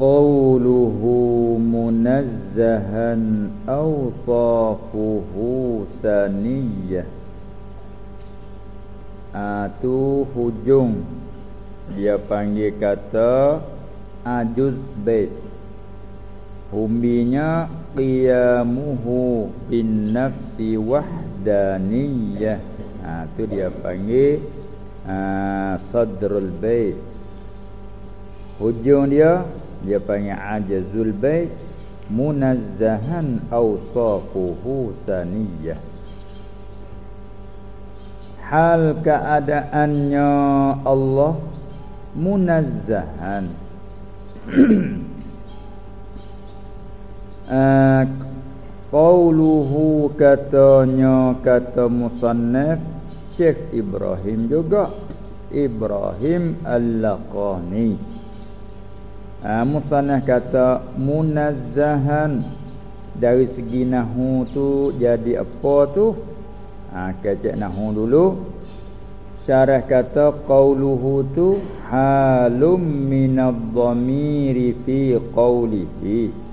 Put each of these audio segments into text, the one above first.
قوله منزها أوصافه سنية Itu hujung Dia panggil kata Ajuz bait Humbinya Qiyamuhu bin nafsi wahdaniyah Itu dia panggil uh, Sadrul bait Hujung dia dia panggil ajazul bait munazzahan awsafuhu saniyah. Hal keadaannya Allah? Munazzahan. Uh, qauluhu katanya kata musannaf Syekh Ibrahim juga. Ibrahim Al-Laqani ha, Musanah kata munazzahan. Dari segi nahu tu jadi apa tu? Ha kecek nahu dulu. Syarah kata qauluhu tu halum minadh-dhamiri fi qawlihi.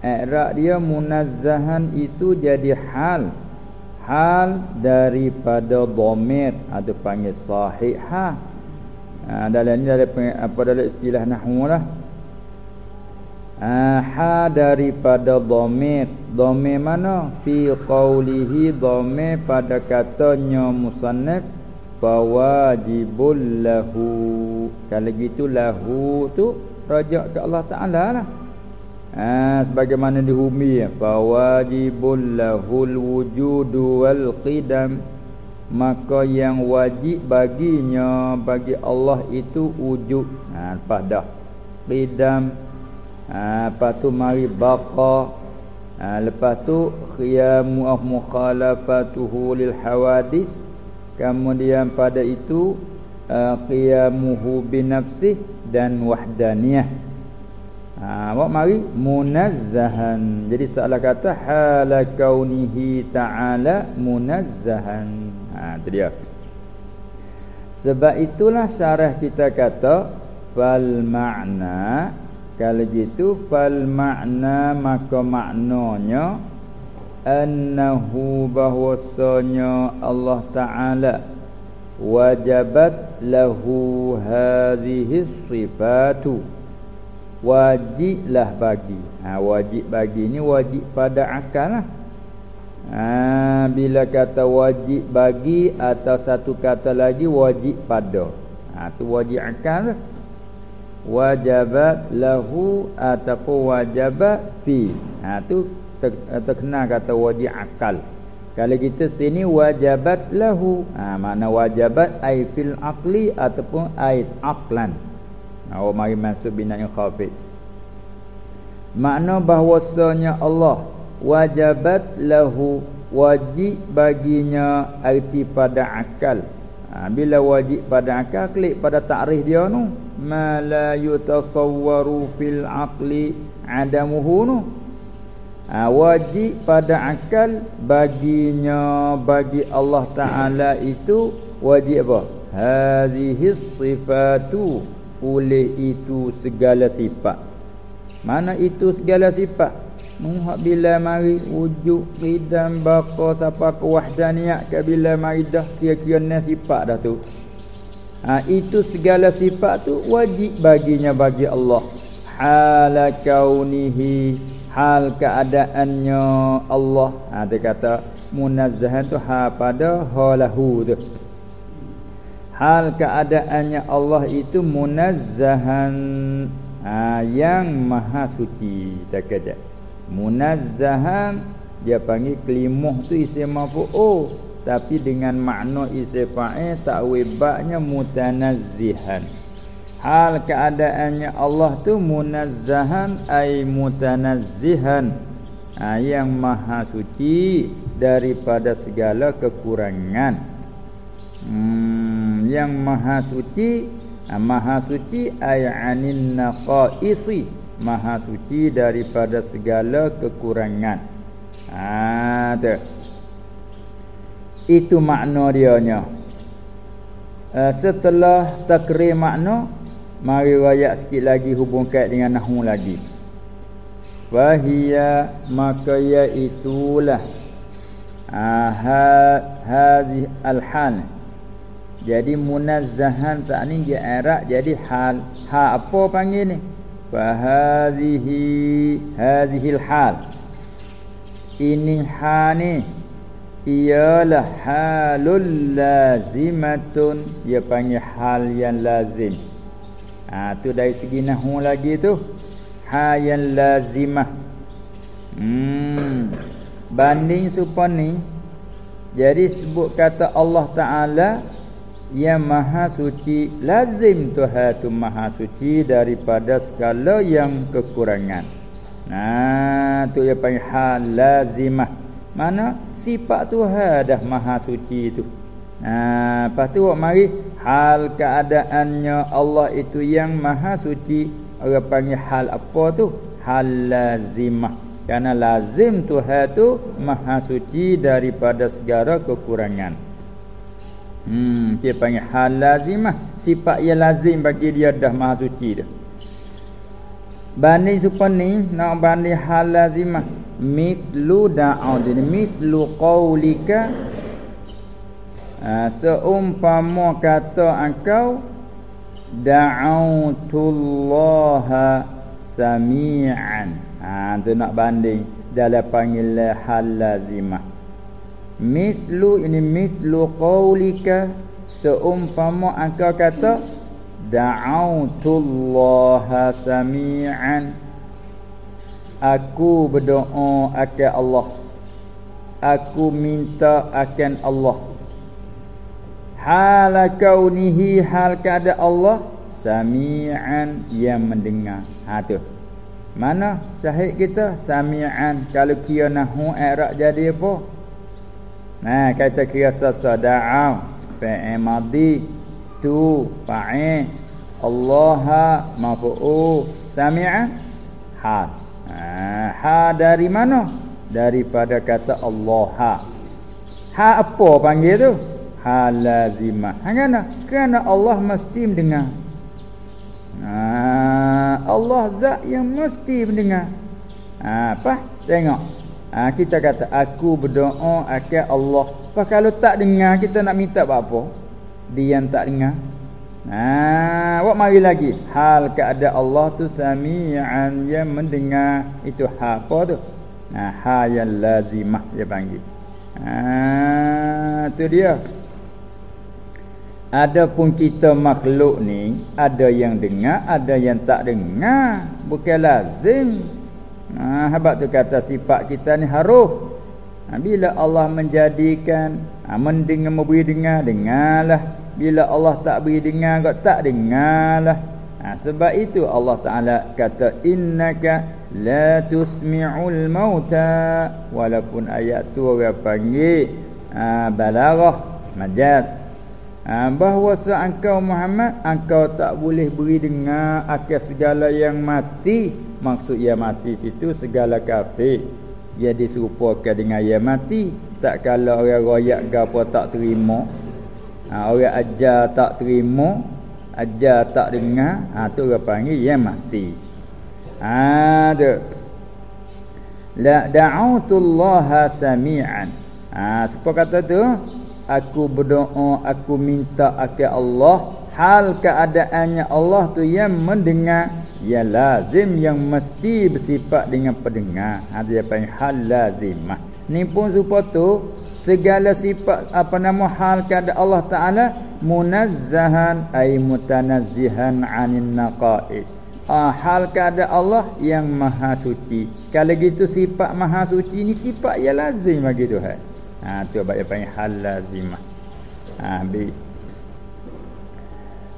I'rab dia munazzahan itu jadi hal. Hal daripada dhamir. Atau panggil sahihah ha. Dalam ni ada apa dalam istilah nahwu lah ha daripada dhamir. Dhamir mana? Fi qawlihi dhamir pada katanya musannaf fawajibul lahu. Kalau gitu lahu tu rajak ke Allah taala lah. Ha sebagaimana di humi fawajibul lahul wujudu wal qidam. Maka yang wajib baginya bagi Allah itu wujud. Ha pada qidam ha, Lepas tu mari baqa. Ha, Lepas tu Khiyamu of mukhalafatuhu lil hawadis. Kemudian pada itu uh, Qiyamuhu binafsih Dan wahdaniyah. Ha, Bawa mari Munazzahan. Jadi salah kata Hala kaunihi ta'ala Munazzahan. Ha, Itu dia. Sebab itulah syarah kita kata Fal ma'na kalau gitu fal makna maka maknanya annahu bahwasanya Allah taala wajabat lahu hadhihi sifatu. Wajiblah bagi. Ha wajib bagi ni wajib pada akal lah ha bila kata wajib bagi atau satu kata lagi wajib pada. Ha tu wajib akal lah wajabat lahu ataupun wajabat fi. Ha tu terkenal kata wajib akal. Kalau kita sini wajabat lahu. Ha makna wajabat ai fil aqli ataupun ai aqlan. Ha oh, mari masuk binanya khafid makna bahwasanya Allah wajabat lahu wajib baginya arti pada akal ha, bila wajib pada akal klik pada takrif dia tu. Ma la yutasawwaru fil aqli adamuhu nu ha, wajib pada akal baginya bagi Allah taala itu wajib apa? Hadhihi sifatu oleh itu segala sifat. Mana itu segala sifat Muhak bila mari wujud ridam baka siapa ke wahdaniyat ke bila mari dah kira-kira sifat dah tu. Ha, itu segala sifat tu wajib baginya bagi Allah. Hala kaunihi hal keadaannya Allah. Ha, dia kata munazzahan tu ha pada halahu tu. Hal keadaannya Allah itu munazzahan ha, yang maha suci. Tak kata munazzahan dia panggil kelimuh tu isim maf'ul. Tapi dengan makna isim fa'il takwibaknya mutanazzihan. Hal keadaannya Allah tu munazzahan ai mutanazzihan. Ha, yang maha suci daripada segala kekurangan. Hmm, yang maha suci ha, maha suci ayanin naqaisi maha suci daripada segala kekurangan. Ha tu. Itu makna dia nya uh, setelah takrir makna mari wayak sikit lagi hubung kait dengan nahwu lagi. Wahia maka ya itulah Ahad hadhi al-hal. Jadi munazzahan saat ni dia erak jadi hal Ha apa panggil ni Fahadhihi hadhihi al-hal Ini ha ni Ialah halul lazimatun Dia panggil hal yang lazim. Ha tu dari segi nahu lagi tu. hayan lazimah. Hmm. Banding supaya ni jadi sebut kata Allah taala yang maha suci lazim Tuhan tu maha suci daripada segala yang kekurangan nah tu yang panggil hal lazimah mana sifat Tuhan dah maha suci tu Nah, lepas tu mari hal keadaannya Allah itu yang maha suci Orang panggil hal apa tu? Hal lazimah. Karena lazim Tuhan tu maha suci daripada segala kekurangan. Hmm, dia panggil hal lazimah. Sifat yang lazim bagi dia dah maha suci dah. Banding supaya ni nak banding hal lazimah. Mitlu da'ud ini mitlu qawlika ha, seumpama kata engkau da'autullaha sami'an ha tu nak banding dalam panggil hal lazimah mislu ini mislu qaulika seumpama engkau kata da'autullaha sami'an. Aku berdoa akan Allah. Aku minta akan Allah. Hal kaunihi hal keada Allah sami'an yang mendengar. Ha tu. Mana syahid kita? Sami'an. Kalau kira nahu i'rab jadi apa nah kata kira sasa da'a fa'il madhi tu fa'il Allah mafu'u sami'an ha ha dari mana daripada kata Allah ha ha apa panggil tu hal lazimah. Kerana kerana Allah mesti mendengar. Ha, Allah zat yang mesti mendengar. Ha, apa? Tengok. Ha, kita kata aku berdoa akan Allah. Apa kalau tak dengar kita nak minta apa? Dia yang tak dengar. Ha, buat mari lagi. Hal keadaan Allah tu sami'an yang mendengar itu hal apa tu? Ha, hal yang lazimah dia panggil. Ha, tu dia. Adapun kita makhluk ni ada yang dengar, ada yang tak dengar. Bukan lazim. Ha, habaq tu kata sifat kita ni harus. Ha, bila Allah menjadikan ha, mendengar memberi dengar, dengarlah. Bila Allah tak beri dengar, kau tak dengarlah. Ha, sebab itu Allah Taala kata innaka la tusmi'ul mauta walaupun ayat tu orang panggil ha, balaghah majaz ha, bahawa seengkau Muhammad engkau tak boleh beri dengar akan segala yang mati maksud yang mati situ segala kafir dia diserupakan dengan yang mati. Tak kalau orang royak gapo tak terima ha, orang ajar tak terima ajar tak dengar ha tu orang panggil yang mati. Ha tu. La da'utullaha sami'an. Ha siapa kata tu? Aku berdoa aku minta akan Allah hal keadaannya Allah tu yang mendengar ya lazim yang mesti bersifat dengan pendengar ada ha, apa yang hal lazimah ni pun tu segala sifat apa nama hal keadaan Allah taala munazzahan ay mutanazzihan anin naqais ah, hal keadaan Allah yang maha suci kalau gitu sifat maha suci ni sifat yang lazim bagi Tuhan Ha tu apa panggil hal lazimah. Ha bi.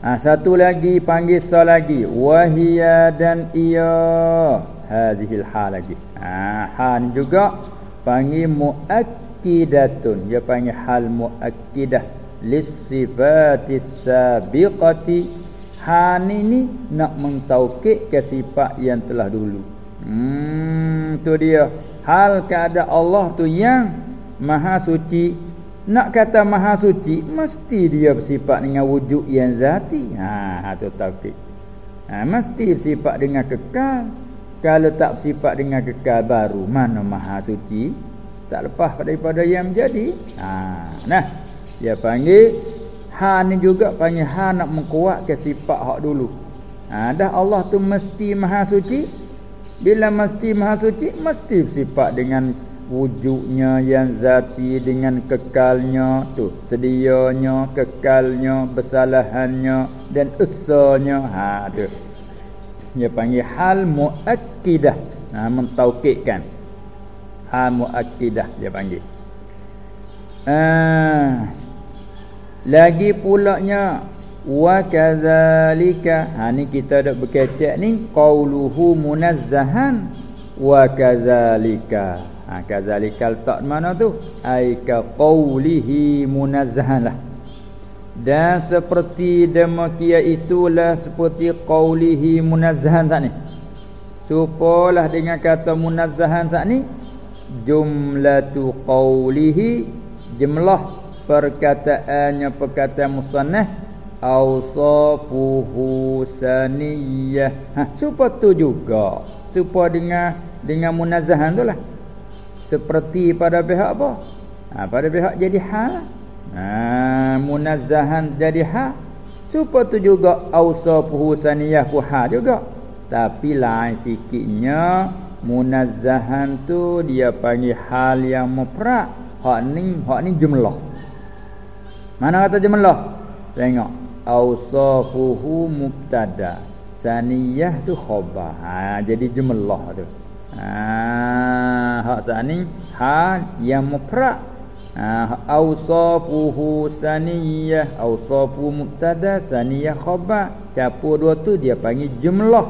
Ha satu lagi panggil sa lagi. Wahia dan ia hadhil hal lagi. Ha han juga panggil muakkidatun. Dia panggil hal muakkidah. Lisifatis sabiqati. Han ini nak mentaukid ke sifat yang telah dulu. Hmm tu dia. Hal keadaan Allah tu yang maha suci nak kata maha suci mesti dia bersifat dengan wujud yang zati. Ha tu taufik. Ha mesti bersifat dengan kekal. Kalau tak bersifat dengan kekal baru mana maha suci? Tak lepas daripada yang menjadi. Ha nah dia panggil ha ni juga panggil ha nak mengkuatkan sifat hak dulu. Ha dah Allah tu mesti maha suci. Bila mesti maha suci mesti bersifat dengan wujudnya yang zati dengan kekalnya tu. Sedianya kekalnya bersalahannya dan usahanya. Ha tu. Dia panggil hal muakkidah. Ha mentaukidkan hal muakkidah dia panggil. Ha. Lagi pulaknya wa kadzalika ha ni kita dak berkecek ni. Qauluhu munazzahan wa kadzalika ha, kazalikal tak mana tu? Ai ka qaulihi munazzahan lah. Dan seperti demikian itulah seperti qaulihi munazzahan sat ni. Supalah dengan kata munazzahan sat ni jumlatu qaulihi jumlah perkataannya perkataan musannah awsafuhu saniyah. Ha supaya tu juga. Supaya dengan dengan munazzahan tu lah seperti pada pihak apa? Ha, pada pihak jadi ha. Ha, munazzahan jadi ha. Supaya tu juga ausafuhu saniyah ha juga. Tapi lain sikitnya munazzahan tu dia panggil hal yang mufrad. Hak ni hak ni jumlah. Mana kata jumlah? Tengok. Ausafuhu mubtada. Saniyah tu khabar. Ha, jadi jumlah tu. Ha hak sani hal yang mufrad. Ha ausafuhu saniyah ausafu mubtada saniyah khabar. Campur dua tu dia panggil jumlah.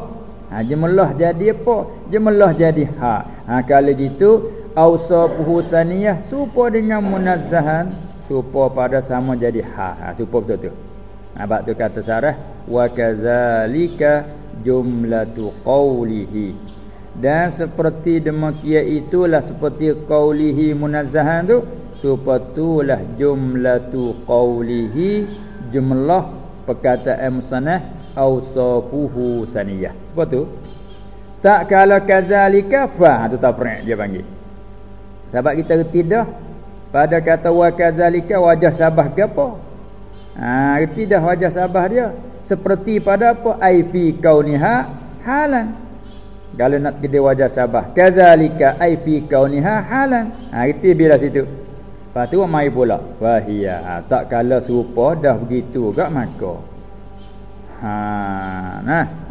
Ha jumlah jadi apa? Jumlah jadi ha. Ha kalau gitu ausafuhu saniyah serupa dengan munazzahan serupa pada sama jadi ha. Ha serupa betul tu. Ha bab tu kata sarah wa kadzalika jumlatu qawlihi dan seperti demikian itulah seperti qaulihi munazzahan tu supatulah jumlatu qaulihi jumlah perkataan musannah ausafuhu saniyah. Apa tu. Tak kalau kadzalika fa tu tak pernah dia panggil. Sebab kita reti dah pada kata wa kadzalika wajah sabah ke apa? Ha reti dah wajah sabah dia seperti pada apa? Ai fi kauniha halan kalau nak kedai wajah sabah. Kadzalika ai fi kauniha halan. Ha itu bila situ. Lepas tu mai pula. Wahia ha, tak kala serupa dah begitu gak maka. Ha nah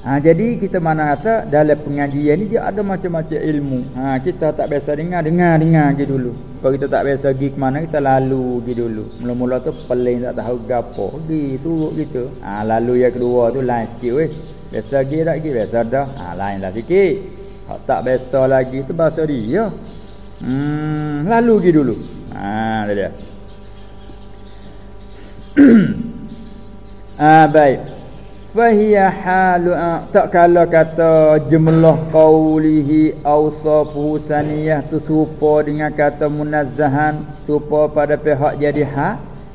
Ha, jadi kita mana kata dalam pengajian ni dia ada macam-macam ilmu. Ha, kita tak biasa dengar, dengar, dengar je dulu. Kalau kita tak biasa pergi ke mana, kita lalu je dulu. Mula-mula tu peling tak tahu gapo. Pergi turut gitu. Ha, lalu yang kedua tu lain sikit weh. Biasa lagi tak lagi, biasa dah. Ha, lain lah sikit. Ha, tak biasa lagi tu bahasa dia. Hmm, lalu je dulu. Ha, dia. ah baik fahiya halu ah, tak kala kata jumlah qaulihi awsafuhu saniyah tu serupa dengan kata munazzahan serupa pada pihak jadi ha.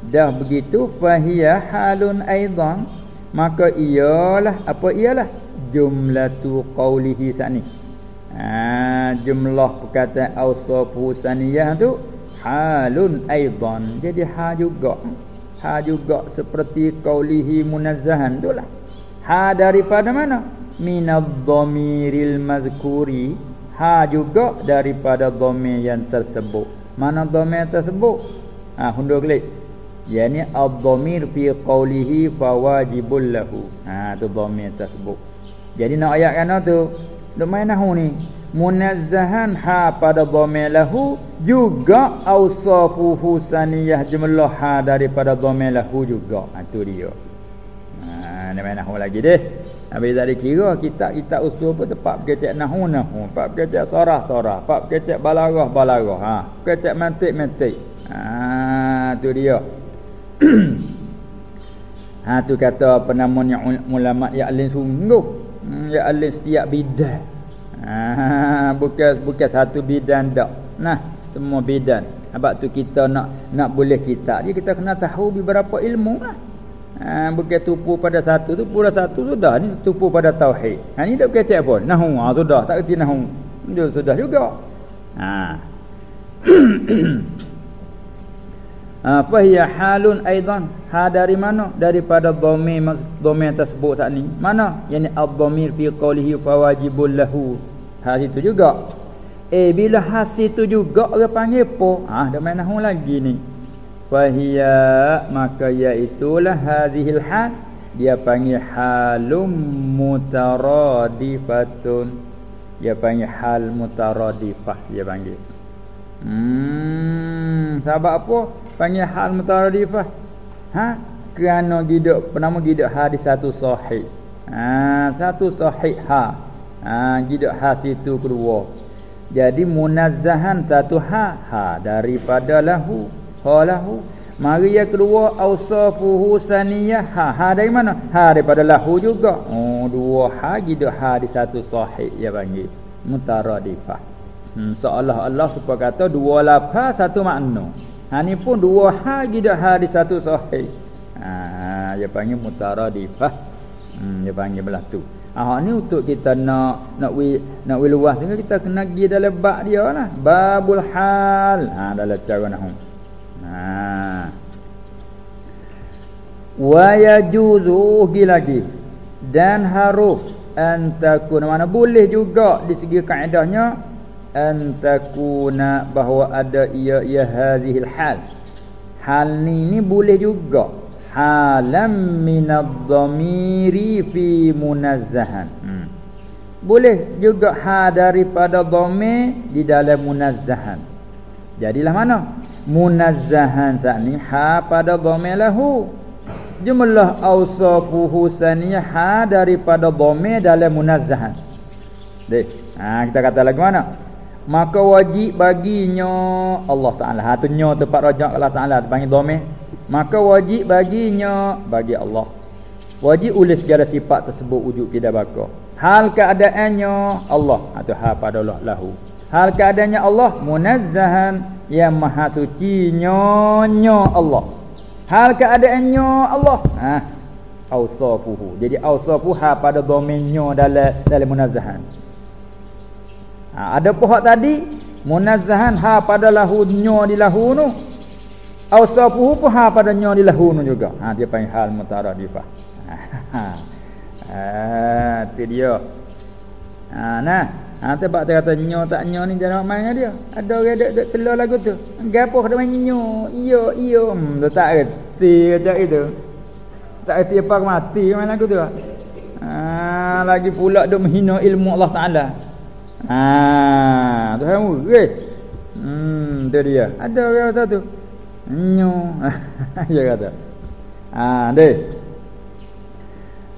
Dah begitu fahiya halun aidan maka iyalah apa iyalah jumlatu qaulihi sani. Ha jumlah perkataan awsafuhu saniyah tu halun aidan jadi ha juga. Ha juga seperti qaulihi munazzahan tu lah Ha daripada mana? Minadh-dhamiril mazkuri. Ha juga daripada dhamir yang tersebut. Mana dhamir tersebut? Ha hundur klik. Yani ad-dhamir fi qawlihi fa wajibul lahu. Ha tu dhamir tersebut. Jadi nak ayat kan tu? Duk main nahu ni. Munazzahan ha pada dhamir lahu juga ausafuhu saniyah jumlah ha daripada dhamir lahu juga. Ha tu dia. Ni main nahu lagi deh. Habis tak dikira kitab-kitab usul pun tempat berkecek nahu nahu, tempat berkecek sorah sorah, tempat berkecek balarah balarah. Ha, berkecek mantik mantik. Ha, tu dia. ha tu kata apa namanya ulama ya alin sungguh. Hmm, ya alin setiap bidan. Ha, bukan bukan satu bidan dak. Nah, semua bidan. Sebab tu kita nak nak boleh kita je kita kena tahu beberapa ilmu lah. Ha, bukan tupu pada satu tu pula satu sudah ni tupu pada tauhid. Ha ni tak kecek pun. Nahu ha, sudah tak kerti nahu. Dia sudah juga. Ha. Apa ya halun aidan? Ha dari mana? Daripada dhamir dhamir tersebut ni. Mana? Yani ad-dhamir fi qawlihi fa wajibul lahu. Ha itu juga. Eh bila hasil tu juga orang panggil apa? Ha dah main nahu lagi ni fahiya maka iaitulah hadhil hal. Dia panggil halum mutaradifatun dia panggil hal mutaradifah dia panggil. Hmm sebab apa panggil hal mutaradifah ha? Kerana gidak penama gidak hadis satu sahih. Ha satu sahih ha. Ha gidak ha situ kedua. Jadi munazzahan satu ha ha daripada lahu qalahu mari yang kedua ausafuhu saniyah. Ha ha dari mana? Ha daripada lahu juga. Oh dua ha gitu ha di satu sahih ya panggil. Mutaradifah. Hmm seolah Allah supaya kata dua lafaz satu makna. Ha ni pun dua ha gitu ha di satu sahih. Ha dia panggil mutaradifah. Hmm dia panggil belah tu. Ah ni untuk kita nak nak wi nak wi luas kita kena pergi dalam bab dia lah. Babul hal. Ha dalam cara nahwu. Ha. Wa yajuzu lagi dan harus antakuna mana boleh juga di segi kaedahnya antakuna bahawa ada ia ia hadhil hal. Hal ni ni boleh juga halam minadh-dhamiri fi munazzahan. Hmm. Boleh juga ha daripada dhamir di dalam munazzahan. Jadilah mana? Munazzahan sani ha pada dhamir lahu. Jumlah awsafuhu saniyah ha daripada dhamir dalam munazzahan. Deh ha kita kata lagi mana? Maka wajib baginya Allah taala. Ha tu nyo tempat rajak Allah taala panggil dhamir. Maka wajib baginya bagi Allah. Wajib oleh segala sifat tersebut wujud tidak baka. Hal keadaannya Allah. Atau ha pada Allah lahu. Hal keadaannya Allah munazzahan yang maha suci nyonya Allah. Hal keadaannya Allah. Ha? Ausafuhu. Jadi ausafuha pada domainnya dalam dalam munazzahan ha, ada pohon tadi munazzahan ha pada lahunnya di lahunu ausafuhu pun ha pada nyo di lahunu juga. Ha dia panggil hal mutaradifah ha ha tu dia. Ha nah Ha sebab dia kata nyo tak nyo ni jangan main dia. Ada orang dek dek telur lagu tu. Gapo dia main nyo. Iyo iyo. Hmm dia tak reti kata itu. Tak reti apa mati main lagu tu. Ha lagi pula dia menghina ilmu Allah Taala. Ha tu kamu. Eh. Hmm tu dia. Ada orang satu. Nyo. dia kata. Ha deh.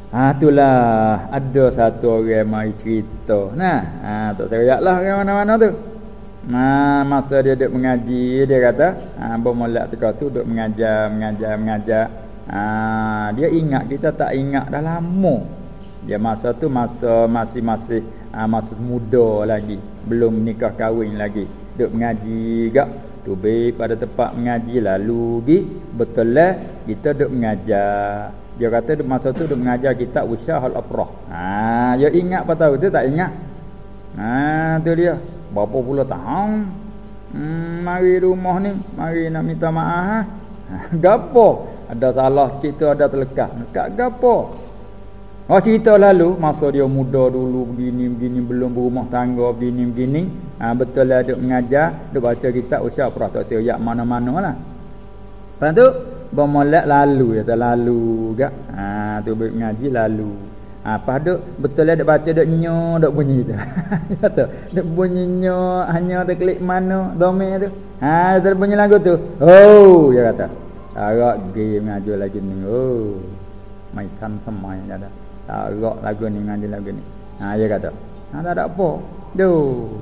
Ha itulah ada satu orang mai cerita. Nah, ha tak teriaklah orang mana-mana tu. Ma masa dia duduk mengaji dia kata, ha bermula teka tu duduk mengajar, mengajar, mengajar. Ha dia ingat kita tak ingat dah lama. Dia masa tu masa masih-masih ha, masa muda lagi, belum nikah kahwin lagi. Duduk mengaji gak tubi pada tempat mengaji lalu gi betul lah kita duduk mengajar dia kata masa tu dia mengajar kitab Usyahul Afrah. Ha, dia ingat apa tahu tu tak ingat. Ha, tu dia. Berapa puluh tahun hmm, mari rumah ni, mari nak minta maaf ha. gapo? Ada salah sikit tu ada terlekat. Dekat gapo? Oh cerita lalu masa dia muda dulu begini begini belum berumah tangga begini begini. Ha, betul lah dia mengajar, dia baca kitab Usyahul Afrah tak mana-mana lah. Lepas tu bermolek lalu ya lalu gak ha tu ngaji lalu. Ha apa duk betul ada baca duk nyo duk bunyi tu. Kata duk bunyi nyo hanya ada klik mana domain tu. Ha ada bunyi lagu tu. Oh dia kata agak game ngaji lagi ni. Oh mai kan semai ada Tarak lagu ni dengan dia lagu ni. Ha dia kata. Ha tak ada apa. Duh.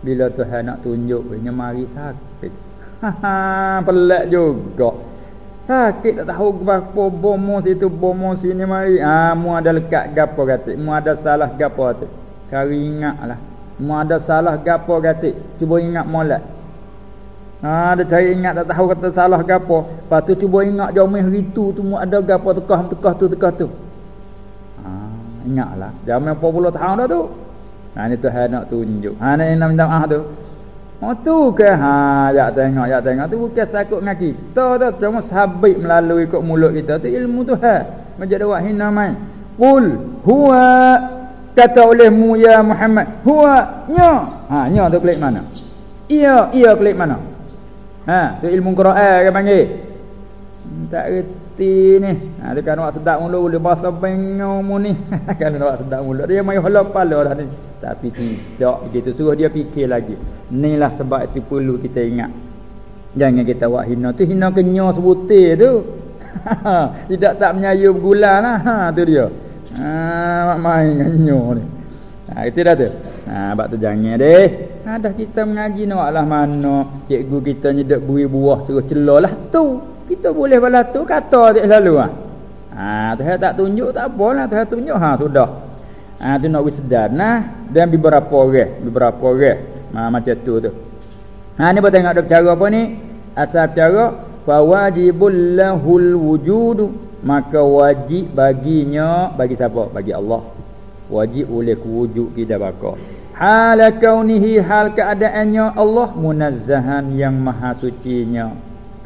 Bila Tuhan nak tunjuk punya mari sakit. Ha pelik juga. Sakit tak tahu apa bomo situ bomo sini mari. Ha mu ada lekat gapo kata. Mu ada salah gapo kata. Cari ingatlah. Mu ada salah gapo kata. Cuba ingat molek. Ha ada cari ingat tak tahu kata salah gapo. Lepas tu cuba ingat jauh mai hari tu tu mu ada gapo tekah tekah tu tekah tu. Ingatlah. Zaman 40 tahun dah tu. Ha ni Tuhan nak tunjuk. Ha ni nak minta maaf tu. Oh tu ke? Ha ya tengok ya tengok. Tu bukan sakut dengan kita tu. Cuma sabit melalui kok mulut kita. Tu ilmu tu ha macam ada wahai namai qul huwa kata olehmu ya Muhammad huwa nya. Ha nya tu klik mana? Iya iya klik mana? Ha tu ilmu Quran ke panggil. Tak reti ni. Ha dia kan nak sedap mulut boleh bahasa bengong mu ni. Kan nak sedap mulut. Dia mai halap pala dah ni. Tapi tidak begitu. Suruh dia fikir lagi. Inilah sebab itu perlu kita ingat. Jangan kita buat hina tu. Hina kenya sebutir tu. Tidak tak menyayu bergula lah. Ha, tu dia. Ha, main kenya ni. Ha, itu dah tu. Ha, sebab tu jangan deh. Ha, dah kita mengaji nak lah mana. Cikgu kita nyedek beri buah suruh celah lah tu kita boleh balas tu kata tak selalu ha. Ha, Tuhan tak tunjuk tak apalah Tuhan tunjuk ha sudah Ah ha, tu nak wisdar nah dan beberapa orang, beberapa orang. Ha, macam tu tu. Ha ni boleh tengok ada cara apa ni? Asal cara fa wajibul lahul wujud maka wajib baginya bagi siapa? Bagi Allah. Wajib oleh wujud kita baka. Hal kaunihi hal keadaannya Allah munazzahan yang maha sucinya.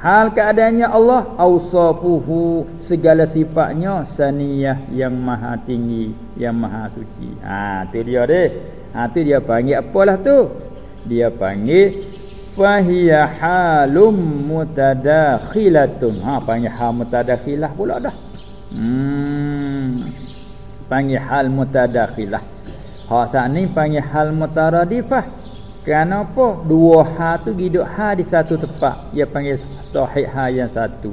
Hal keadaannya Allah ausafuhu segala sifatnya saniyah yang maha tinggi, yang maha suci. Ha tu dia deh. Ha tu dia panggil apalah tu? Dia panggil fahiya halum mutadakhilatun. Ha panggil hal mutadakhilah pula dah. Hmm. Panggil hal mutadakhilah. Ha saat ni panggil hal mutaradifah. Kenapa dua ha tu hidup ha di satu tempat? Ia panggil sahih ha yang satu.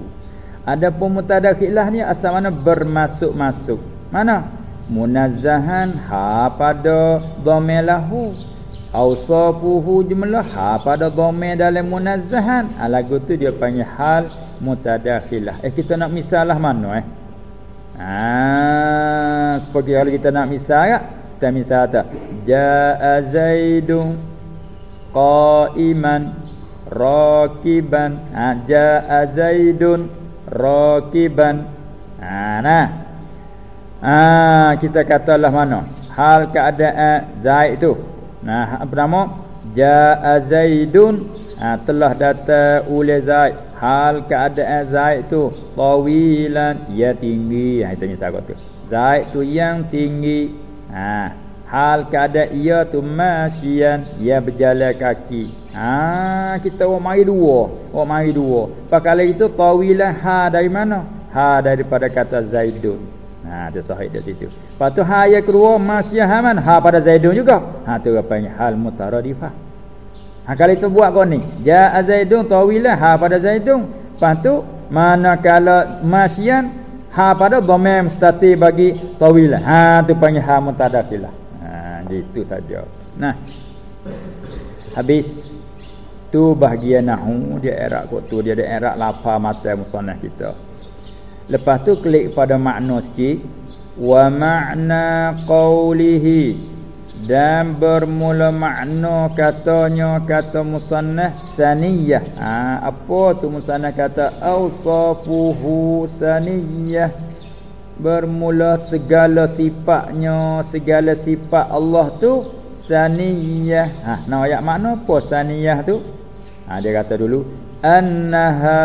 Adapun mutadakhilah ni asal mana bermasuk-masuk. Mana? Munazzahan ha pada dhamir lahu. Ausafuhu jumlah ha pada dhamir dalam munazzahan. Ha, lagu tu dia panggil hal mutadakhilah. Eh kita nak misalah mana eh? Ah, seperti kalau kita nak misal ya, kita misal tak? Ja'a Zaidun qa'iman rakiban ha jaa zaidun rakiban ha nah ha kita katalah mana hal keadaan zaid tu. nah apa nama jaa zaidun ha telah datang oleh zaid. hal keadaan zaid tu tawilan ya tinggi. ha itu misal tu zaid tu yang tinggi. ha Hal keadaan ia tu masyian Ia berjalan kaki. Ha, Kita orang mari dua Orang mari dua. Pakala itu tawilan ha dari mana? Ha daripada kata Zaidun. Ha tu sahih dari situ. Lepas tu ha yang kedua masyian ha mana? Ha pada Zaidun juga. Ha tu apa yang hal mutaradifah Ha kalau itu buat kau ni Ja'a Zaidun tawilan ha pada Zaidun. Lepas tu manakala masyian Ha pada dhamir mustati bagi tawilan Ha tu panggil ha mutadafilah itu saja. Nah. Habis tu bahagian nahu dia erak kot tu dia ada erak lapar mata musannaf kita. Lepas tu klik pada makna sikit wa makna qawlihi dan bermula makna katanya kata musannaf saniyah. Ha, apa tu musannaf kata ausafuhu saniyah bermula segala sifatnya segala sifat Allah tu saniyah. Ha nak ayat makna apa saniyah tu? Ha dia kata dulu annaha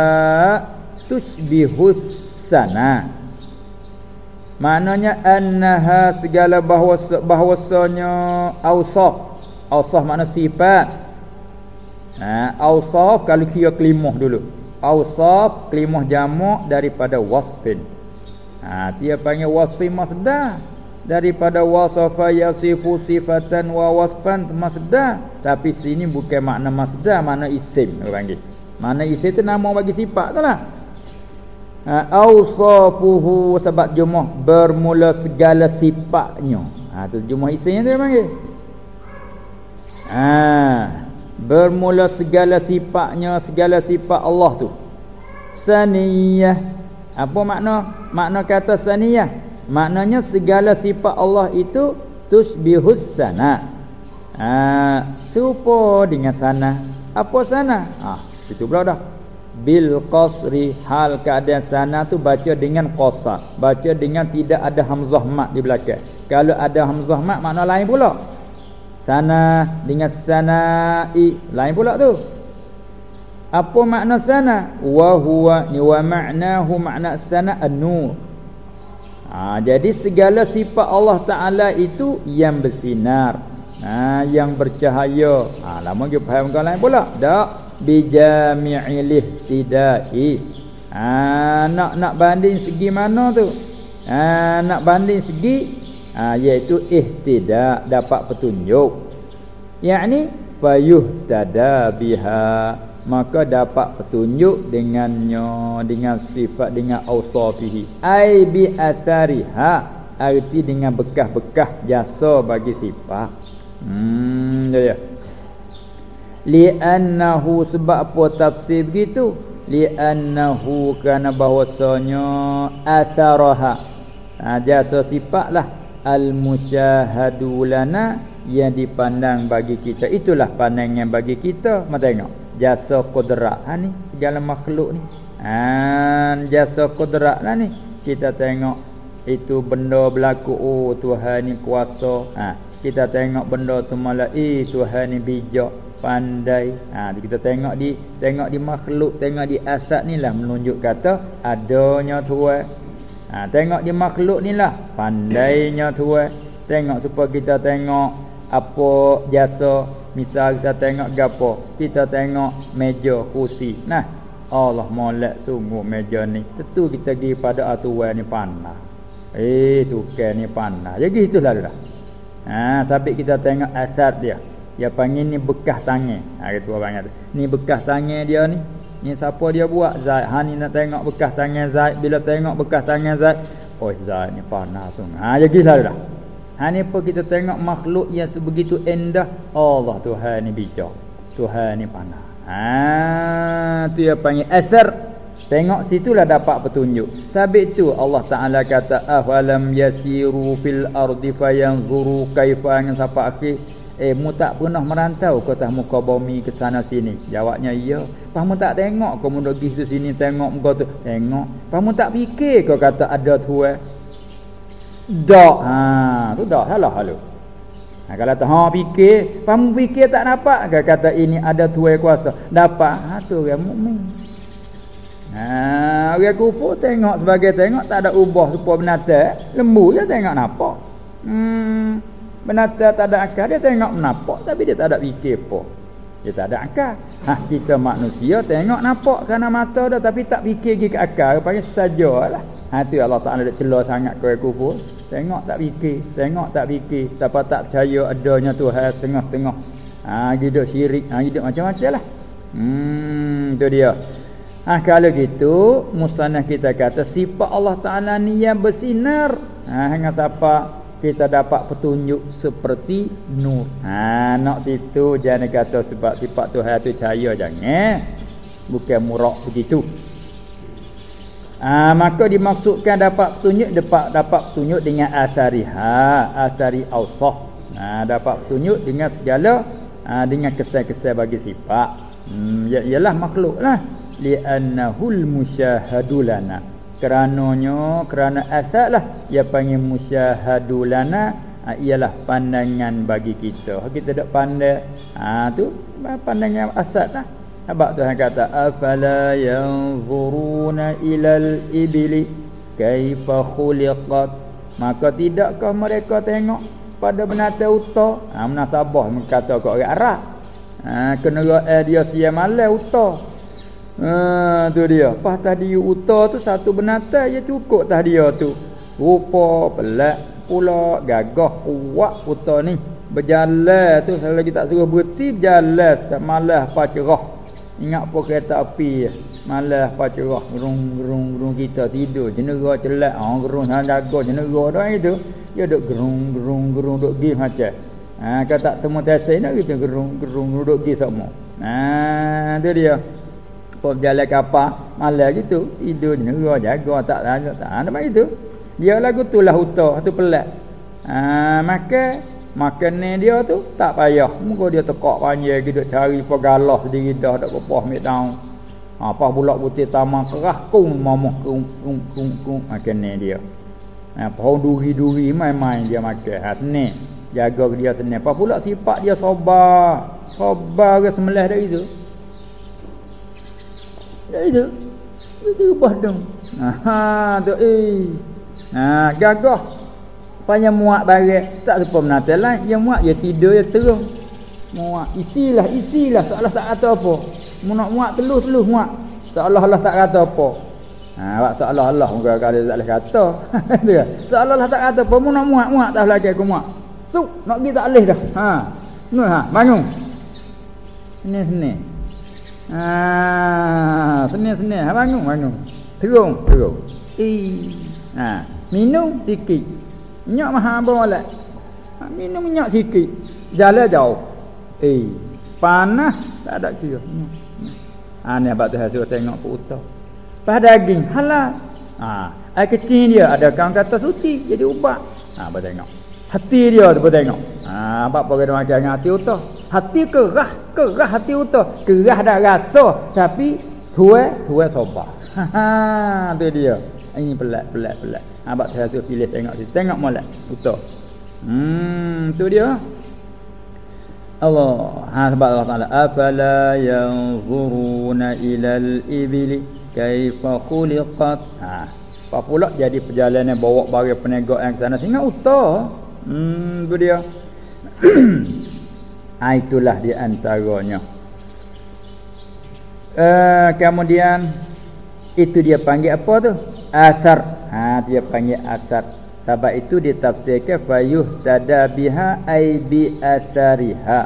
tusbihu sana. Maknanya annaha segala bahawa bahwasanya ausaf ausaf makna sifat. Ha ausaf kalau kira kelimah dulu. Ausaf kelimah jamak daripada wasfin Ha, dia panggil wasfi masdar daripada wasafa yasifu sifatan wa wasfan masdar tapi sini bukan makna masdar makna isim dia panggil. Makna isim tu nama bagi sifat tu lah. Ha, awsafuhu sebab jumuh bermula segala sifatnya. Ha tu isinya tu dia panggil. Ha bermula segala sifatnya segala sifat Allah tu. Saniyah apa makna? Makna kata saniyah. Maknanya segala sifat Allah itu tusbihus sana. Ha serupa dengan sana. Apa sana? Ha, itu pula dah. Bil qasri hal keadaan sana tu baca dengan qasar baca dengan tidak ada hamzah mat di belakang. Kalau ada hamzah mat makna lain pula. Sana dengan sanai lain pula tu apa makna sana? Wa huwa ni wa ma'nahu makna sana an-nur. Ha, jadi segala sifat Allah taala itu yang bersinar. Ha, yang bercahaya. Ha, lama kita faham kau lain pula? Tak. Bijami'il ihtidai. Ha nak nak banding segi mana tu? Ha nak banding segi ha iaitu ihtida dapat petunjuk. Yakni fayuhtada biha maka dapat petunjuk dengannya dengan sifat dengan ausafihi ai bi athariha arti dengan bekas-bekas jasa bagi sifat. Hmm ya, ya. Li'annahu sebab apa tafsir begitu? Li'annahu kerana bahwasanya atharaha ha, jasa sifatlah al-musyahadu lana yang dipandang bagi kita. Itulah pandangan bagi kita. Mata tengok jasa kudrat ha ni segala makhluk ni. Ha jasa kudrat lah ni. Kita tengok itu benda berlaku oh Tuhan ni kuasa. Ha kita tengok benda tu malah eh Tuhan ni bijak pandai. Ha kita tengok di tengok di makhluk tengok di asat ni lah menunjuk kata adanya tuan ha tengok di makhluk ni lah pandainya tuan tengok supaya kita tengok apa jasa misal kita tengok gapo kita tengok meja kursi nah Allah molek sungguh meja ni tentu kita pergi pada atuan ni panah eh tukar ni panah jadi itulah dah ha sampai kita tengok asat dia dia panggil ni bekas tangan. Ha kata orang kata. Ni bekas tangan dia ni. Ni siapa dia buat? Zaid. Ha ni nak tengok bekas tangan Zaid. Bila tengok bekas tangan Zaid. Oh Zaid ni panas tu. Ha jadi lah dah. Ha ni apa kita tengok makhluk yang sebegitu indah. Allah Tuhan ni bijak. Tuhan ni panas. Ha tu dia panggil asar. Tengok situlah dapat petunjuk. Sabit tu Allah Taala kata afalam yasiru fil ardi fayanzuru yang siapa akhir Eh mu tak pernah merantau ke atas muka bumi ke sana sini Jawabnya iya Pas mu tak tengok kau mu ke sini tengok muka tu Tengok Pas mu tak fikir kau kata ada tuan Dak ha, tu dak salah halu ha, Kalau tak ha fikir Pas mu fikir tak dapat kau kata ini ada tuan kuasa Dapat ha, tu orang mukmin. Ha, orang kufur tengok sebagai tengok tak ada ubah supaya binatang lembu je tengok nampak. Hmm, Benata tak ada akal dia tengok menapok tapi dia tak ada fikir apa. Dia tak ada akal. Ha kita manusia tengok nampak kerana mata dah tapi tak fikir pergi ke akal panggil sajalah. Ha tu Allah Taala dak celah sangat kau kufur. Tengok tak fikir, tengok tak fikir, siapa tak percaya adanya Tuhan setengah-setengah. Ha hidup syirik, ha hidup macam-macam lah. Hmm tu dia. Ha kalau gitu musannah kita kata sifat Allah Taala ni yang bersinar. Ha hanya siapa kita dapat petunjuk seperti nur. Ha nak situ jangan kata sebab sifat Tuhan tu cahaya jangan. Bukan murak begitu. Ha, maka dimaksudkan dapat petunjuk dapat dapat petunjuk dengan asariha, asari ausah. Ha, dapat petunjuk dengan segala ha, dengan kesan-kesan bagi sifat. Hmm, ya, ialah makhluklah li'annahul musyahadulana kerananya kerana asal lah ia panggil musyahadulana ha, ialah pandangan bagi kita kita tak pandai ha tu pandangan asal lah sebab Tuhan kata afala yanzuruna ilal ibli kaifa khuliqat maka tidakkah mereka tengok pada binatang uta ha munasabah kata kat orang Arab ha kena dia siam malam uta Ha tu dia. Pas tadi uta tu satu binatang je cukup tah dia tu. Rupa pelak pula gagah kuat uta ni. Berjalan tu kalau lagi tak suruh berhenti berjalan tak malas apa cerah. Ingat apa kereta api Malah apa cerah gerung gerung gerung kita tidur. Jenera celak ah gerung hang jaga jenera dah itu. Dia duk gerung gerung gerung duk gi macam. Ha kau tak temu tasai nak kita gerung gerung duk gi semua. Ha tu dia. Kau jalan kapal malah gitu. Tidur jenera jaga tak jaga tak. Ada itu. Dia lagu tu lah utah tu pelat. Ha maka Makan dia tu tak payah. Muka dia tekak panjang gitu cari pegalah sendiri dah dak kepah mik down. Apa pula putih tamang kerah kung momok kung kung kung kung makan dia. Ha pohon duri-duri main-main dia makan. Ha seni. Jaga dia seni. Apa pula sifat dia sabar. Sabar ke semelah dah itu. Ya itu. Itu bahdong. Ha tu eh. Ha gagah Panya muak barat tak lupa menatal lain. Yang muak dia tidur dia terus. Muak isilah isilah seolah tak kata apa. Mu nak muak telus-telus muak. Seolah-olah tak kata apa. Ha awak seolah-olah muka kali tak boleh kata. seolah-olah tak kata apa. Mu nak muak muak tak lagi aku muak. Suk nak pergi tak boleh dah. Ha. Nu ha bangun. Sini sini. Ha sini sini ha bangun bangun. Terung terung. Eh. Ha minum sikit. Minyak mahal boleh. Ha, minum minyak sikit. Jalan jauh. Eh, panas tak ada kira. Ha ni abang tu hasil tengok ke utah. Pas daging halal. Ha, air kecil dia ada kawan kata suci jadi ubat. Ha, abang tengok. Hati dia tu tengok. Ha, abang pergi makan dengan hati utah. Hati kerah, kerah hati utah. Kerah dah rasa tapi tuai, tuai sobat. Ha, ha, tu dia. Ini pelat, pelat, pelat. Abang saya tu pilih tengok situ. Tengok molek. Betul. Hmm, tu dia. Allah. Ha sebab Allah Taala afala yanzuruna ilal ibili kaifa khuliqat. Ha. Apa pula jadi perjalanan bawa barang penegak yang sana sehingga uta. Hmm, tu dia. ha, itulah di antaranya. Uh, kemudian itu dia panggil apa tu? Asar ha dia panggil asar. Sebab itu ditafsirkan fayuh tadabiha ai bi asariha.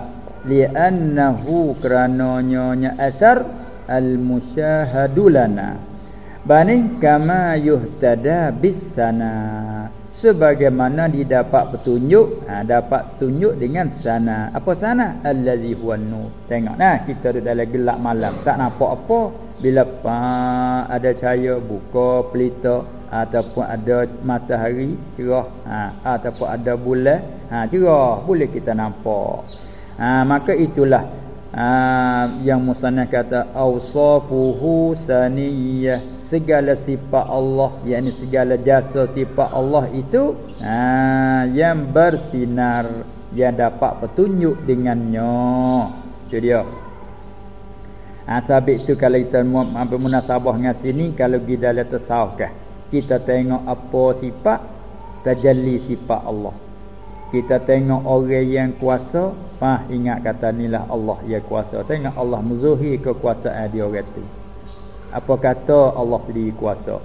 Li'annahu kerana nyonya asar al musyahadulana bani kama yuhtada bis sana sebagaimana didapat petunjuk ha, dapat tunjuk dengan sana. Apa sana? Allazi huwa nur tengok nah kita ada dalam gelap malam. Tak nampak apa. Bila pa, ada cahaya buka pelita ataupun ada matahari cerah ha, ataupun ada bulan ha, cerah boleh kita nampak. Ha, maka itulah ha, yang musannaf kata ausafuhu saniyah. Segala sifat Allah yakni segala jasa sifat Allah itu ha, yang bersinar yang dapat petunjuk dengannya. Itu dia. Ha, sabit itu kalau kita mampu munasabah dengan sini kalau kita dalam tasawuf kita tengok apa sifat tajalli sifat Allah. Kita tengok orang yang kuasa Fah ingat kata inilah Allah yang kuasa. Tengok Allah muzuhi kekuasaan dia orang itu apa kata Allah sendiri kuasa?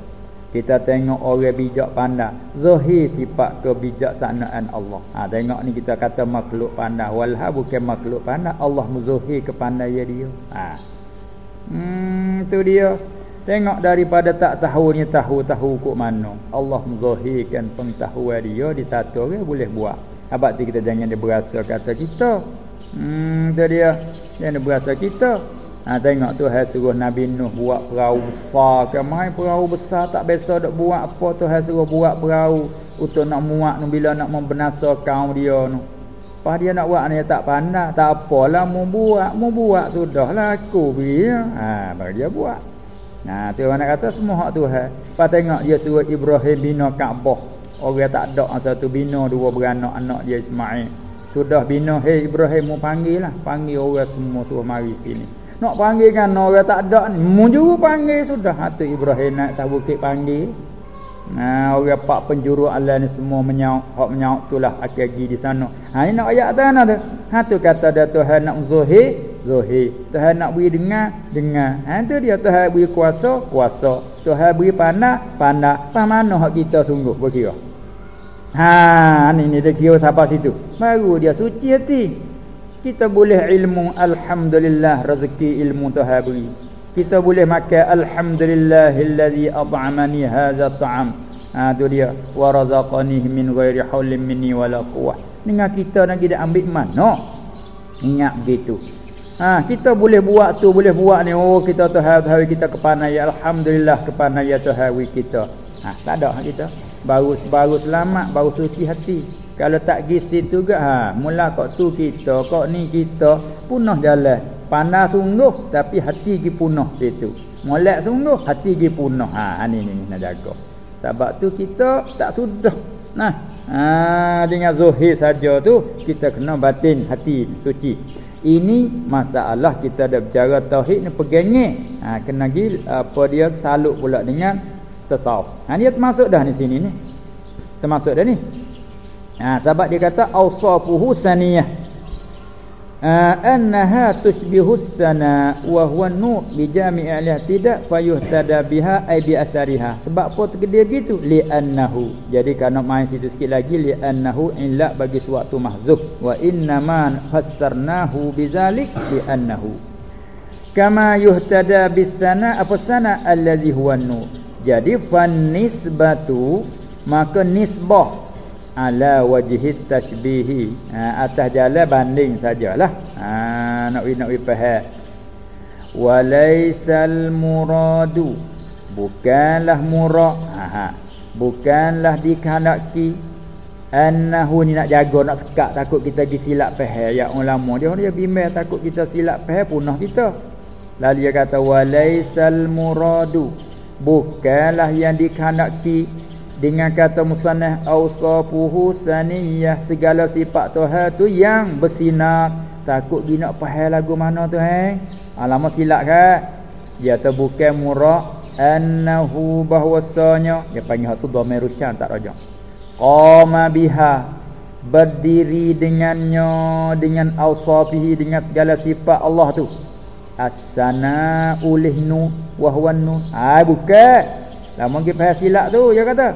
Kita tengok orang bijak pandai zahir sifat kebijaksanaan Allah. Ha tengok ni kita kata makhluk pandai walha bukan makhluk pandai Allah muzahir kepandaian dia. Ha. Hmm tu dia tengok daripada tak tahu ni tahu tahu kok mana. Allah muzahirkan pengetahuan dia di satu orang boleh buat. Abad tu kita jangan dia berasa kata kita. Hmm tu dia. Jangan dia berasa kita. Ha tengok tu hai suruh Nabi Nuh buat perahu besar ke. Mai perahu besar tak biasa dak buat. Apa tu hai suruh buat perahu? Untuk nak muat nu bila nak membinasa kaum dia nu. Pas dia nak buat ni tak pandai, tak apalah mu buat, mu buat sudahlah aku dia. Ha bagi dia buat. Nah tu mana kata semua hak tu hai. Pas tengok dia suruh Ibrahim bina Kaabah. Orang tak ada satu bina dua beranak anak dia Ismail. Sudah bina, hei Ibrahim mu panggil lah. Panggil orang semua tu mari sini. Nak panggil kan orang tak ada ni. Mu juga panggil sudah. Hatu Ibrahim nak tak bukit panggil. Nah, orang pak penjuru Allah ni semua menyauk. Hak menyauk tu lah aki-aki di sana. Ha, ni nak ayat tanah tu. Hatu kata dia Tuhan nak zuhir. Zuhir. Tuhan nak beri dengar. Dengar. Ha, tu dia Tuhan beri kuasa. Kuasa. Tuhan beri pandang. Pandang. Apa mana hak kita sungguh berkira. Ha, ni ni dia kira siapa situ. Baru dia suci hati. kita boleh ilmu alhamdulillah rezeki ilmu Tuhan beri kita boleh makan alhamdulillahillazi at'amani hadza ta'am ha tu dia wa razaqani min ghairi haulin minni wala quwwah dengan kita nak kita ambil mana ingat begitu ha kita boleh buat tu boleh buat ni. Oh kita Tuhan Tuhan kita kepanai. Alhamdulillah kepanai Tuhan kita. Ha tak ada kita. Baru baru selamat baru suci hati. Kalau tak pergi situ ke ha mula kok tu kita kok ni kita punah jalan. Panas sungguh tapi hati gi punah situ. Molek sungguh hati gi punah. Ha ni ni nak jaga. Sebab tu kita tak sudah. Nah ha dengan zahir saja tu kita kena batin hati suci ini masalah kita ada bercara tauhid ni pegangnya ha kena gi apa dia saluk pula dengan tasawuf. Ha dia termasuk dah ni sini ni. Termasuk dah ni. Ha sebab dia kata awsafuhu saniyah. Uh, annaha tushbihu sana wa huwa nur bi jami' al-ihtida fayuhtada biha ay bi athariha. Sebab apa tergedia gitu? Li annahu jadi kalau main situ sikit lagi li annahu illa bagi suatu mahzuf. Wa inna ma fassarnahu bizalik li annahu kama yuhtada bis sana apa sana allazi huwa nur jadi fan nisbatu maka nisbah ala wajhi tashbihi. Ha, atas jalan banding sajalah. Ha nak nak faham. Walaisal muradu. Bukanlah murad ha, ha bukanlah dikehendaki annahu ni nak jaga nak sekat takut kita pergi silap faham. Ya ulama dia dia bimbang takut kita silap faham punah kita. Lalu dia kata walaisal muradu. Bukanlah yang dikehendaki dengan kata musannah ausafuhu saniyah segala sifat Tuhan tu yang bersinar. Takut gi nak faham lagu mana tu eh? Alamak silap kan dia tu bukan murak. Annahu bahwasanya dia panggil tu dhamir rusyan tak raja. Qama biha berdiri dengannya dengan ausafihi dengan segala sifat Allah tu. As-sana ulih nu wa huwa nu ah bukan Lama kita faham silap tu dia kata.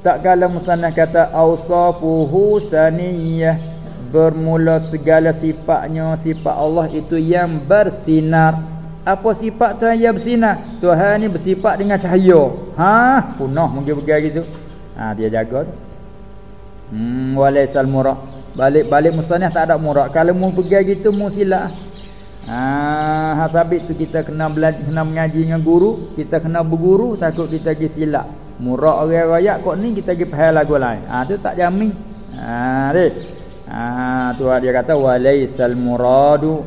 Tak kala musannah kata ausafuhu saniyah bermula segala sifatnya sifat Allah itu yang bersinar. Apa sifat Tuhan yang bersinar? Tuhan ni bersifat dengan cahaya. Ha, punah mungkin pergi gitu. Ha, dia jaga tu. Hmm, walaisal murad. Balik-balik musannah tak ada murad. Kalau mu pergi gitu mu silap. Ha, sabit tu kita kena belajar kena mengaji dengan guru, kita kena berguru takut kita pergi silap. Murak orang royak kok ni kita pergi faham lagu lain. Ha, tu tak jamin. Ah ha, deh. Ah tu dia kata walaisal muradu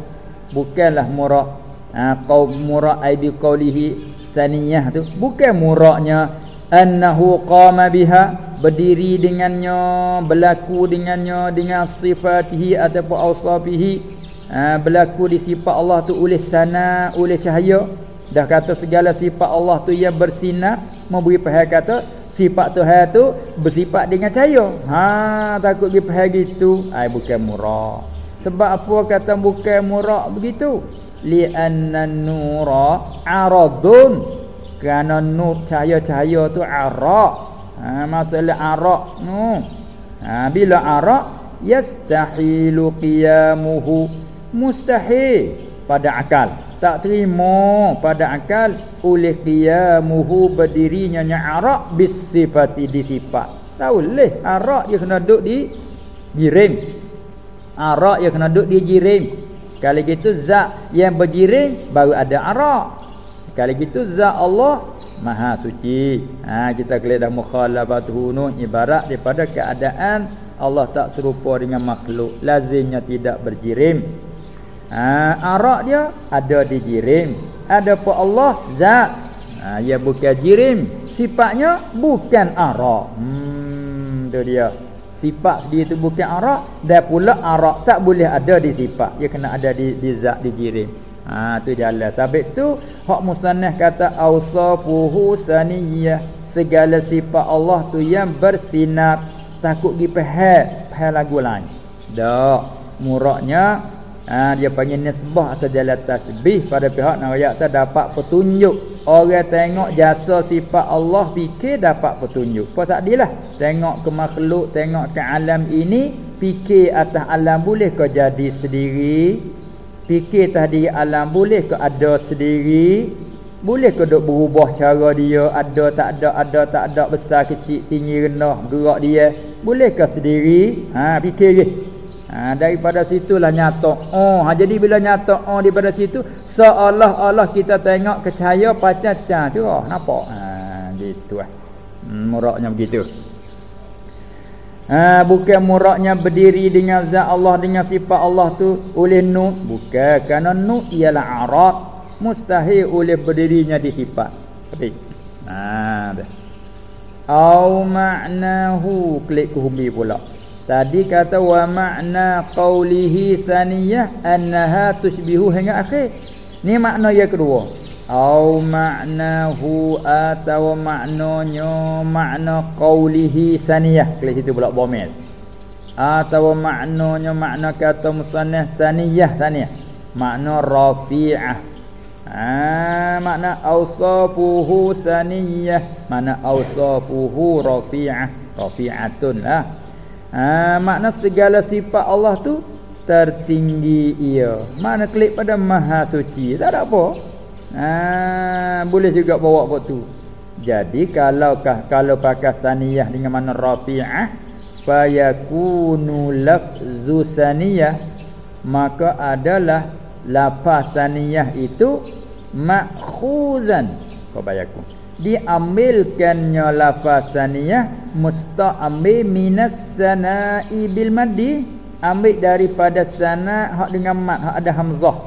bukanlah murak. Ha, qaum murak ai bi qaulihi saniyah tu bukan muraknya annahu qama biha berdiri dengannya berlaku dengannya dengan sifatihi ataupun ausafihi ha, berlaku di sifat Allah tu oleh sana oleh cahaya. Dah kata segala sifat Allah tu yang bersinar memberi faham kata sifat Tuhan tu bersifat dengan cahaya. Ha takut dia faham gitu. Ai bukan murah sebab apa kata bukan murah begitu? Li anna nura aradun. Kerana nur cahaya-cahaya tu arak. Ha masalah arak nu. Ha bila arak yastahilu qiyamuhu mustahil pada akal. Tak terima pada akal oleh dia muhu berdirinya arak bisifati disifat. Tahu leh arak dia kena duduk di jirim. Arak dia kena duduk di jirim. Kalau gitu zat yang berjirim baru ada arak. Kalau gitu zat Allah maha suci. Ha kita kelihatan dah mukhalafatuhu ibarat daripada keadaan Allah tak serupa dengan makhluk. Lazimnya tidak berjirim ha, arak dia ada di jirim. Ada pun Allah zat. Ha, ya bukan jirim. Sifatnya bukan arak. Hmm tu dia. Sifat dia tu bukan arak. Dan pula arak tak boleh ada di sifat. Dia kena ada di, di zat di jirim. Ha tu jalan sabit tu hak musannah kata ausafuhu saniyah. Segala sifat Allah tu yang bersinar takut gi pahal pahal lagu lain. Dak. Muraknya ha, dia panggil nisbah atau jalan tasbih pada pihak nawayak tu dapat petunjuk. Orang tengok jasa sifat Allah fikir dapat petunjuk. Apa tak dilah tengok ke makhluk tengok ke alam ini fikir atas alam boleh ke jadi sendiri. Fikir atas diri alam boleh ke ada sendiri. Boleh ke dok berubah cara dia ada tak ada ada tak ada besar kecil tinggi rendah gerak dia. Boleh ke sendiri. Ha fikir je ha daripada situlah nyata oh ha jadi bila nyata oh daripada situ seolah-olah kita tengok kecaya pacaca curah nampak? Ha gitu ah. Hmm, muraknya begitu. Ha, bukan muraknya berdiri dengan zat Allah dengan sifat Allah tu oleh nu bukan kerana nu ialah arad mustahil oleh berdirinya di sifat. Tapi ha dah. Au ma'nahu klik kuhumi pula tadi kata wa ma'na qawlihi saniyah annaha tushbihu hingga akhir. Ni makna yang kedua. Au ma'nahu atau maknanya makna qaulihi saniyah. Kalau situ pula bomel. Atau maknanya makna kata musannah saniyah saniyah. Makna rafi'ah. Ah makna ausafuhu saniyah. Makna ausafuhu rafi'ah. Rafi'atun lah ah makna segala sifat Allah tu tertinggi ia. Mana klik pada maha suci. Tak ada apa. Ha, boleh juga bawa waktu. Jadi kalau kalau pakai saniyah dengan mana rafi'ah fayakunu lafzu saniyah maka adalah lafaz saniyah itu makhuzan. Kabayakum diambilkannya lafaz saniyah musta'ambil minas sana'i bil maddi. Ambil daripada sana hak dengan mad hak ada hamzah.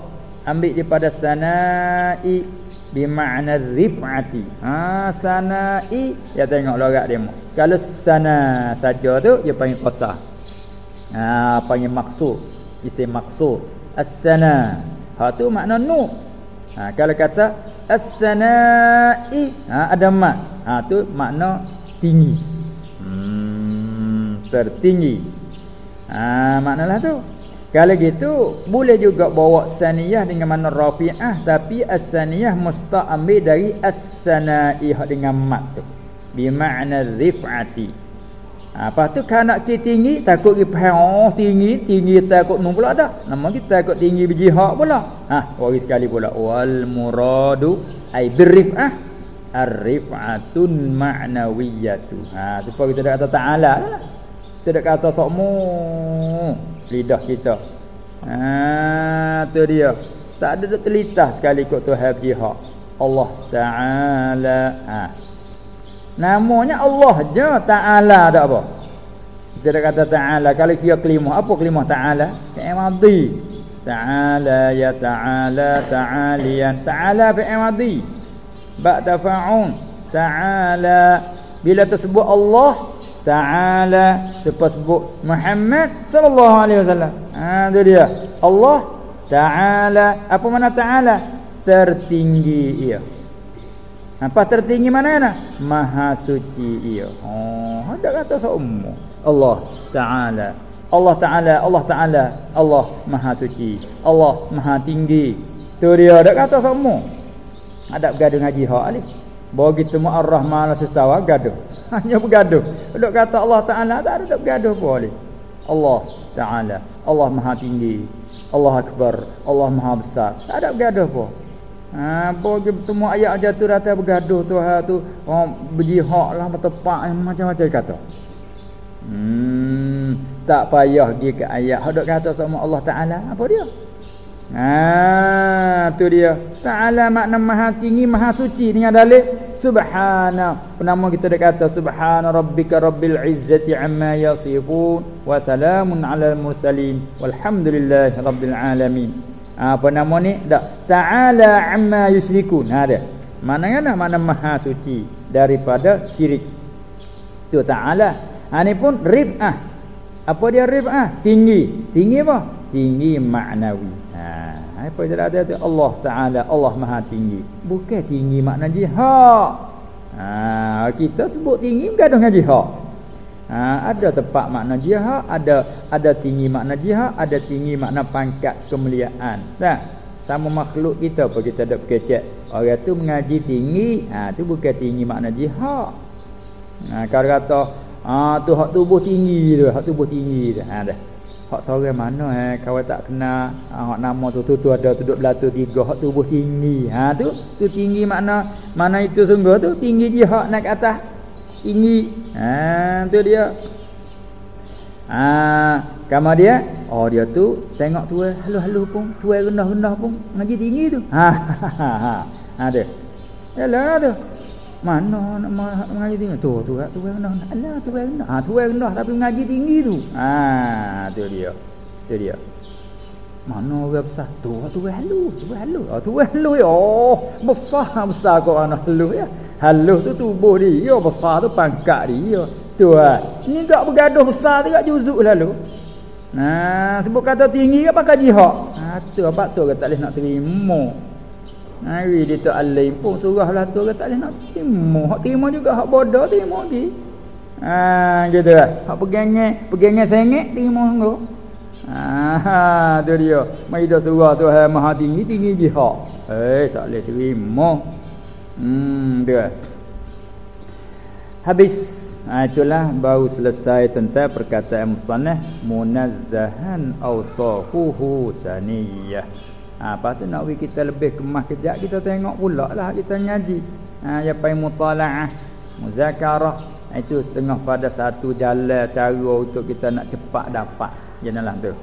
Ambil daripada sana'i bermakna rif'ati. Ha sana'i ya tengok logat dia. Kalau sana saja tu dia panggil qasah. Ha panggil maksud isim maksud as-sana. Ha tu makna nu. Ha kalau kata as-sana'i. Ha ada mat ha tu makna tinggi. Hmm tertinggi. Ha maknalah tu. Kalau gitu boleh juga bawa saniyah dengan mana rafi'ah tapi as-saniyah mustaq ambil dari as-sanaih dengan mat tu. Bi makna rif'ati. Apa ha, tu kanak kita tinggi takut kita faham oh tinggi tinggi takut nun pula dah. Nama kita takut tinggi berjihad pula. Ha waris sekali pula wal muradu ai birrif'ah ar-rif'atun ma'nawiyatu. Ha supaya kita dah kata ta'ala lah. Tidak kata sokmu lidah kita. Ha tu dia. Tak ada telitah sekali kok Tuhan jihad. Allah Taala. Ha. Namanya Allah je Taala tak apa. Tidak kata Taala kalau dia kelimah apa kelimah Taala? Fi'il madhi. Taala ya Taala ta'aliyan. Taala fi'il madhi. Taala bila tersebut Allah Ta'ala Lepas sebut Muhammad Sallallahu alaihi wasallam Ha tu dia Allah Ta'ala Apa mana Ta'ala Tertinggi ia Apa tertinggi mana mana Maha suci ia Oh Ada kata semua Allah Ta'ala Allah Ta'ala Allah Ta'ala Allah Maha suci Allah Maha tinggi Tu dia Ada kata semua Ada bergaduh ngaji hak alih bagi temu ar-rahman al-sistawa gaduh. Hanya bergaduh. Dok kata Allah Taala tak ada bergaduh boleh. Allah Taala, Allah Maha tinggi. Allah Akbar, Allah Maha besar. Tak ada bergaduh apa. Ha, bagi bertemu ayat jatuh rata bergaduh tu ha tu orang berjihad lah bertepak macam-macam kata. Hmm, tak payah pergi ke ayat. Hak dok kata sama Allah Taala apa dia? Ha tu dia. Ta'ala makna maha tinggi, maha suci dengan dalil subhana. Penama kita dah kata subhana rabbika rabbil izzati amma yasifun wa salamun alal mursalin walhamdulillahi rabbil alamin. Ha, apa nama ni? Tak. Ta'ala amma yusyrikun. Ha dia. Mana kan makna maha suci daripada syirik. Tu ta'ala. Ha ni pun rif'ah. Apa dia rif'ah? Tinggi. Tinggi apa? Tinggi maknawi. Ha, apa dia ada tu Allah Taala Allah Maha tinggi. Bukan tinggi makna jihad. Ha, kita sebut tinggi bergaduh dengan jihad. Ha, ada tempat makna jihad, ada ada tinggi makna jihad, ada tinggi makna pangkat kemuliaan. Tak? Sama makhluk kita apa kita ada kecek. Orang tu mengaji tinggi, ha tu bukan tinggi makna jihad. Ha, kalau kata Ah tu hak tubuh tinggi tu, hak tubuh tinggi tu. Ha dah. Hak seorang mana eh kawan tak kena ha, hak nama tu tu, tu ada duduk belatu tiga hak tubuh tinggi. Ha tu tu tinggi makna mana itu sungguh tu tinggi je hak naik atas. Tinggi. Ha tu dia. Ah, kama dia? Oh dia tu tengok tua halu-halu pun, tua rendah-rendah pun ngaji tinggi tu. Ha ha ha. Ha, ha. Yalah tu. Mana nak mengaji tinggi? Tu tu tu rendah. Alah tu rendah. Ha tu rendah tapi mengaji tinggi tu. Ha tu dia. Tu dia. Mana orang besar tu tu halu, tu halu. Oh tu halu ya. Oh, besar besar kau anak halu ya. Halu tu tubuh dia, besar tu pangkat dia. Tu ah. Ni tak bergaduh besar juga juzuk lalu. Nah, sebut kata tinggi ke pakai jihad. Ha tu apa tu kata boleh nak terima. Hari dia tak alim pun surah lah tu kata boleh nak terima. Hak terima juga hak bodoh terima lagi. Ha gitu lah. Hak pegangnya, pegangnya sengit terima sungguh. Ha tu dia. Mai dah surah tu hai maha tinggi tinggi jihad. Eh tak boleh terima. Hmm dia. Habis Ha, itulah baru selesai tentang perkataan musannaf munazzahan awsafuhu saniyah. Ha, lepas tu nak kita lebih kemas kejap kita tengok pula lah kita ngaji. Ha, ya pai mutalaah, muzakarah. Ha, itu setengah pada satu jalan cara untuk kita nak cepat dapat. Janalah tu.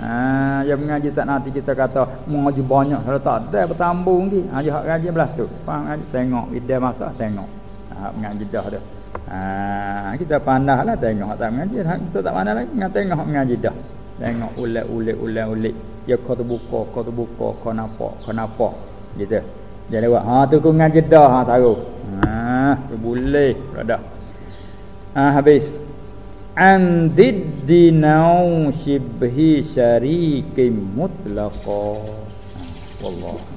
Ha, yang mengaji tak nanti kita kata mengaji banyak kalau tak ada bertambung lagi. Ha, hak ngaji belah tu. Faham ngaji tengok ide masa tengok. Ha, mengaji dah dah. Ha, kita pandahlah tengok tak mengaji kita tak pandai lagi dengan tengok mengaji dah. Tengok ulat-ulat ulat-ulat. Ya kau terbuka, kau terbuka, kau nampak, kau nampak. Gitu. Dia lewat. Ha tu kau ngaji dah ha tahu. Ha boleh dah. Ha habis. Andiddinau shibhi syarikin mutlaqa. Ha, wallah.